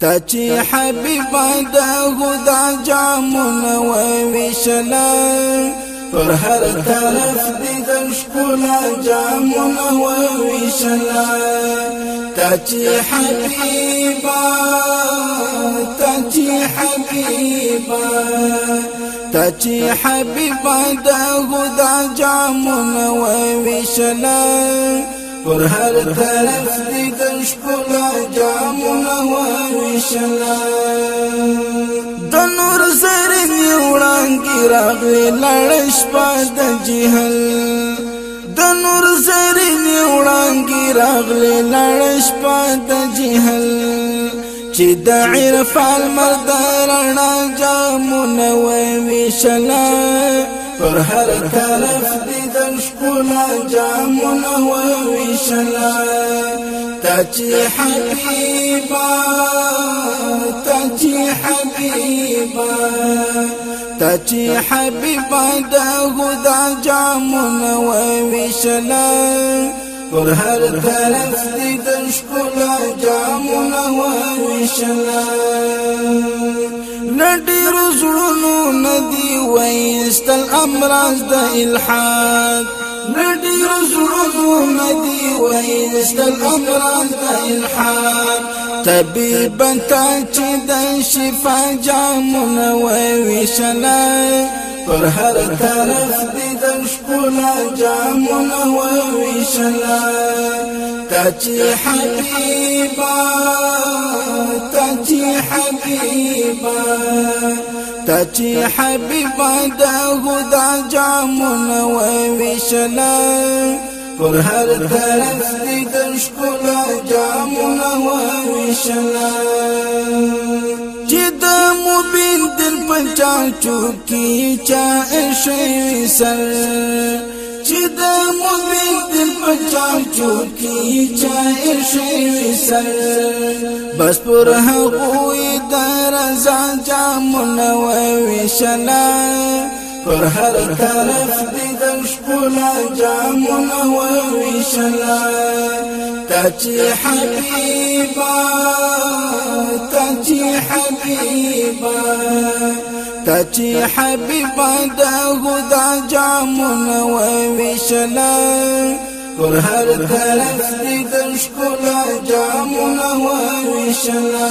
تچی حبیب د خدا جامونه وویشلا پر هر طرف دې د ښکلا جامونه وویشلا تچی حبیبا تچی حبیبا تچی حبیبا د خدا جامونه وویشلا پر هر طرف دې د ښکلا جامونه وویشلا د نور زرین وړانګي راغلي لړش پد جهل. د نور زرین وړانګي راغلي لړش پد جهل. چې د عرفان مرد رڼا جامونه وویشلا پر هر طرف دې د ښکلا جامونه وویشلا تا چې حبیبا تا چې حبیبا تا چې حبیبا د خدا جامونه وویشلا پر هر طرف دې د ښکلا جامونه ندی وایستل امراض د إلحاد. نډیر زړونو ندی وایستل امراض د إلحاد. طبيب تا چې د شفا جامونه وویشلا پر هر طرف دې د ښکلا جامونه وویشلا تا چې حبیبا تا چې حبیبا د خدا جامونه وویشلا پر هر طرف دې د ښکلا جامونه وویشلا چې د مبین دل پچا چوکي چا شي سر چې د مبین دل پچا چوکي چا شي سر بس پر هغه درزا جامونه وویشلا پر هر طرف دې د ښکلا جامونه وویشلا تا چې حبیبا تا چې حبیبا. تا چې حبیبا د خدا جامونه وویشلا پر هر طرف دې د ښکلا جامونه وویشلا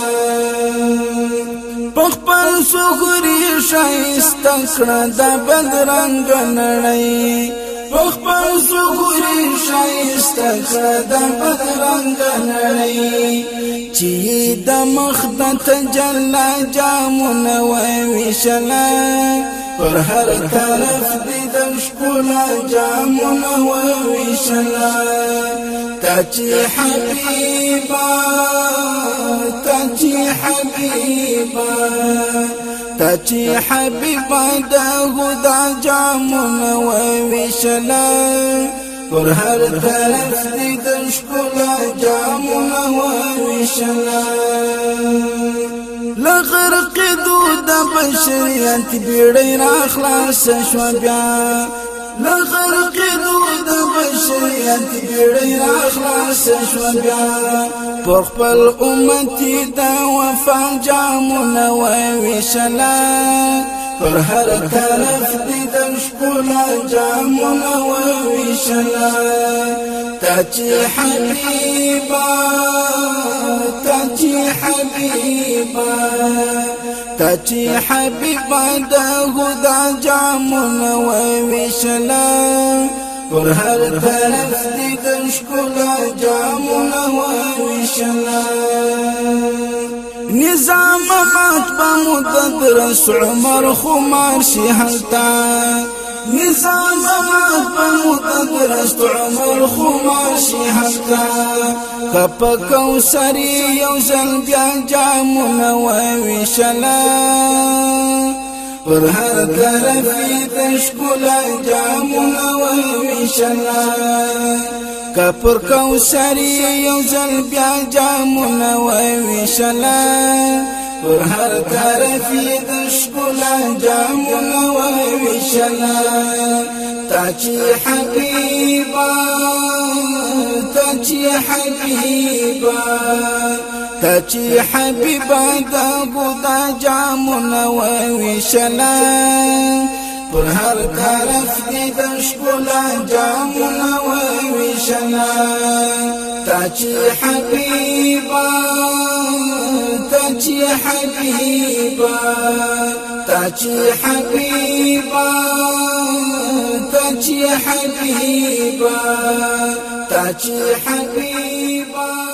پخپل سغری شایست کړه د بدرنګ نړۍ پخپل سغری شایست کړه د بدرنګ نړۍ چې د مخ د تجلا جامونه وویشلا پر هر طرف دې د ښکلا تا چې حبیبا تا چې حبیبا تا چې حبیبا د خدا جامونه وویشلا پر هر طرف دې د ښکلا جامونه وویشلا لغرق دود بشریت بیړی را خلاص شو بیا لغرق دود بشریت بیړی را خلاص شو بیا پر خپل امتی د وفا جامونه وویشلا پر هر طرف دې د ښکلا جامونه وویشلا تا چې حبیبا تا چې حبیبا د خدا جامونه وویشلا پر طرف دې د ښکلا وویشلا نظام مات په مدد رس عمر خمار شي هلتا. نظام مات په مدد رس عمر خمار شي هلتا کپ کوثری یو ځل بیا جامونه وویشلا پر هر طرف د ښکلا جامونه وویشلا کپر کوثری یو ځل بیا جامونه وویشلا پر هر طرف د ښکلا تا چې حبیبا تچی حبیبا دا ګدا جامونه وویشلا پر هر طرف دې د ښکلا جامونه وویشلا تچی حبیبا تچی حبیبا تچی حبیبا تچی حبیبا تچی حبیبا